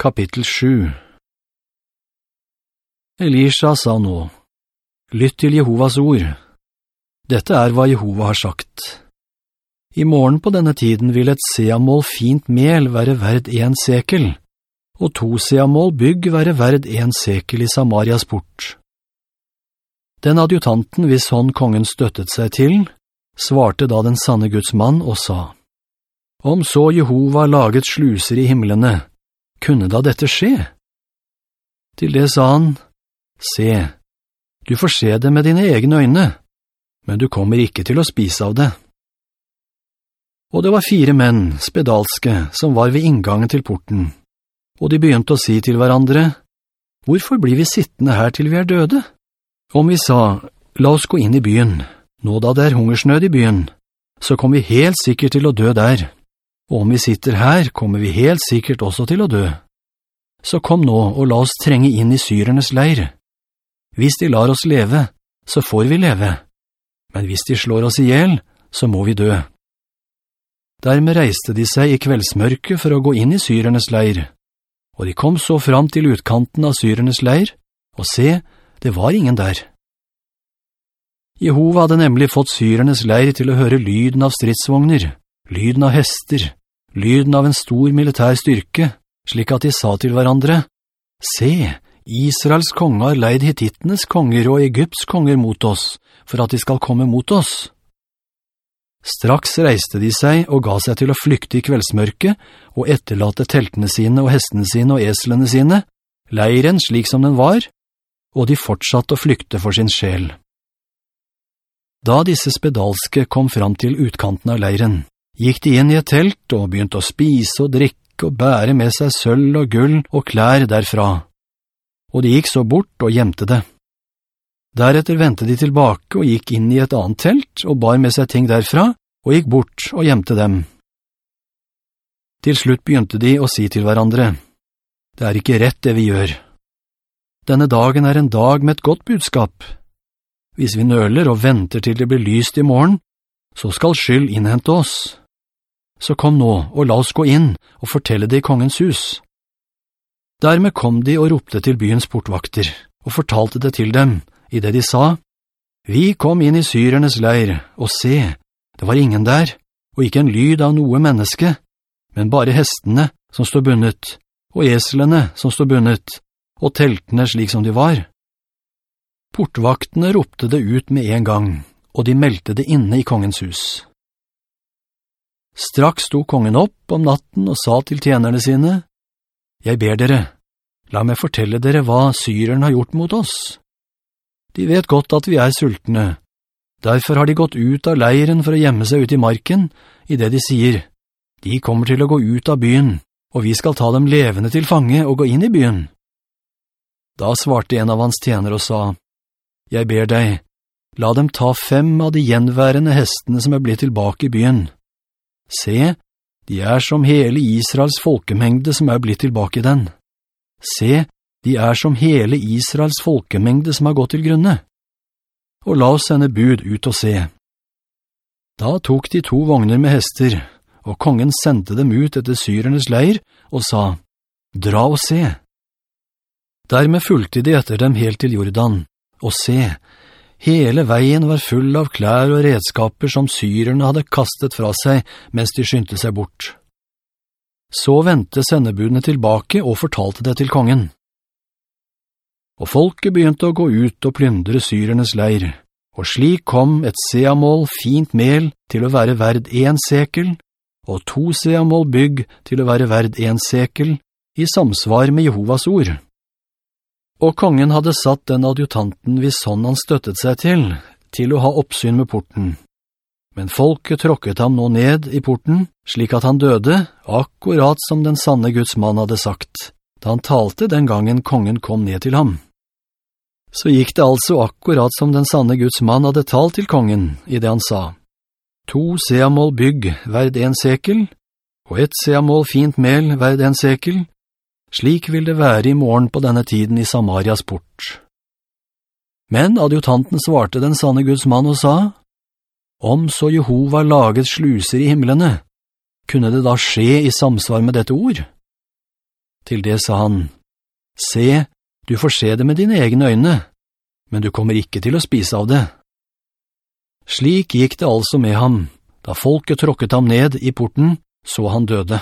Kapittel 7 Elisha sa nå, Lytt til Jehovas ord. Dette er hva Jehova har sagt. I morgen på denne tiden vil et seamål fint mel være verd en sekel, og to seamål bygg være verd en sekel i Samarias port. Den adjutanten hvis hånd kongen støttet seg til, svarte da den sanne Guds mann og sa, Om så Jehova laget sluser i himmelene, kunne da dette skje? Til det sa han, Se, du får se det med dine egne øyne, men du kommer ikke til å spise av det. Og det var fire menn, spedalske, som var ved inngangen til porten, og de begynte å si til hverandre, «Hvorfor blir vi sittende her til vi er døde?» Om vi sa, «La oss gå inn i byen, nå da det er hungersnød i byen, så kommer vi helt sikkert til å dø der, og om vi sitter her, kommer vi helt sikkert også til å dø. Så kom nå og la oss trenge inn i syrernes leir.» Hvis de lar oss leve, så får vi leve. Men hvis de slår oss ihjel, så må vi dø. Dermed reiste de seg i kveldsmørket for å gå inn i syrernes leir, og de kom så fram til utkanten av syrernes leir, og se, det var ingen der. Jehova hadde nemlig fått syrernes leir til å høre lyden av stridsvogner, lyden av hester, lyden av en stor militær styrke, slik at de sa til hverandre, «Se, Israels konge har leid hitittenes konger og Egypts konger mot oss, for at de skal komme mot oss. Straks reiste de seg og ga seg til å flykte i kveldsmørket og etterlate teltene sine og hestene sine og eslene sine, leiren slik som den var, og de fortsatte å flykte for sin sjel. Da disse spedalske kom fram til utkanten av leiren, gikk de inn i et telt og begynte å spise og drikke og bære med seg sølv og gull og klær derfra og de gikk så bort og gjemte det. Deretter ventet de tilbake og gikk inn i et annet telt og bar med seg ting derfra, og gikk bort og gjemte dem. Til slutt begynte de å si til hverandre, «Det er ikke rett det vi gjør. Denne dagen er en dag med et godt budskap. Hvis vi nøler og venter til det blir lyst i morgen, så skal skyld innhente oss. Så kom nå og la oss gå inn og fortelle det i kongens hus.» Dermed kom de og ropte til byens portvakter, og fortalte det til dem, i det de sa, «Vi kom inn i syrernes leir, og se, det var ingen der, og ikke en lyd av noe menneske, men bare hestene som stod bunnet, og eslene som stod bunnet, og teltene slik som de var. Portvaktene ropte det ut med en gang, og de meldte det inne i kongens hus. Straks sto kongen opp om natten og sa til tjenerne sine, jeg ber dere, la meg fortelle dere hva syreren har gjort mot oss. De vet godt at vi er sultne. Derfor har de gått ut av leiren for å gjemme seg ut i marken, i det de sier, de kommer til å gå ut av byen, og vi skal ta dem levende til fange og gå inn i byen. Da svarte en av hans tjener og sa, Jeg ber deg, la dem ta fem av de gjenværende hestene som er blitt tilbake i byen. Se, de er som hele Israels folkemengde som er blitt tilbake i den. Se, de er som hele Israels folkemengde som har gått til grunne. Og la oss sende bud ut og se. Da tok de to vogner med hester, og kongen sendte dem ut etter syrernes leir og sa, «Dra og se!» Dermed fulgte de etter dem helt til Jordan, og se, Hele veien var full av klær og redskaper som syrerne hadde kastet fra seg mens de skyndte seg bort. Så ventet sendebudene tilbake og fortalte det til kongen. Og folket begynte å gå ut og plyndre syrernes leir, og slik kom et seamål fint mel til å være verd en sekel, og to seamål bygg til å være verd en sekel, i samsvar med Jehovas ord. Og kongen hadde satt den adjutanten hvis sånn han støttet seg til, til å ha oppsyn med porten. Men folket tråkket ham nå ned i porten, slik at han døde, akkurat som den sanne Guds mann hadde sagt, da han talte den gangen kongen kom ned til ham. Så gikk det altså akkurat som den sanne Guds mann hadde talt til kongen, i det han sa. To seamål bygg verd en sekel, og ett seamål fint mel verd en sekel, slik vil det være i morgen på denne tiden i Samarias port. Men adjutanten svarte den sanne Guds mann og sa, «Om så Jehova laget sluser i himmelene, kunne det da skje i samsvar med dette ord?» Til det sa han, «Se, du får se det med dine egne øyne, men du kommer ikke til å spise av det.» Slik gikk det altså med ham. Da folket tråkket ham ned i porten, så han døde.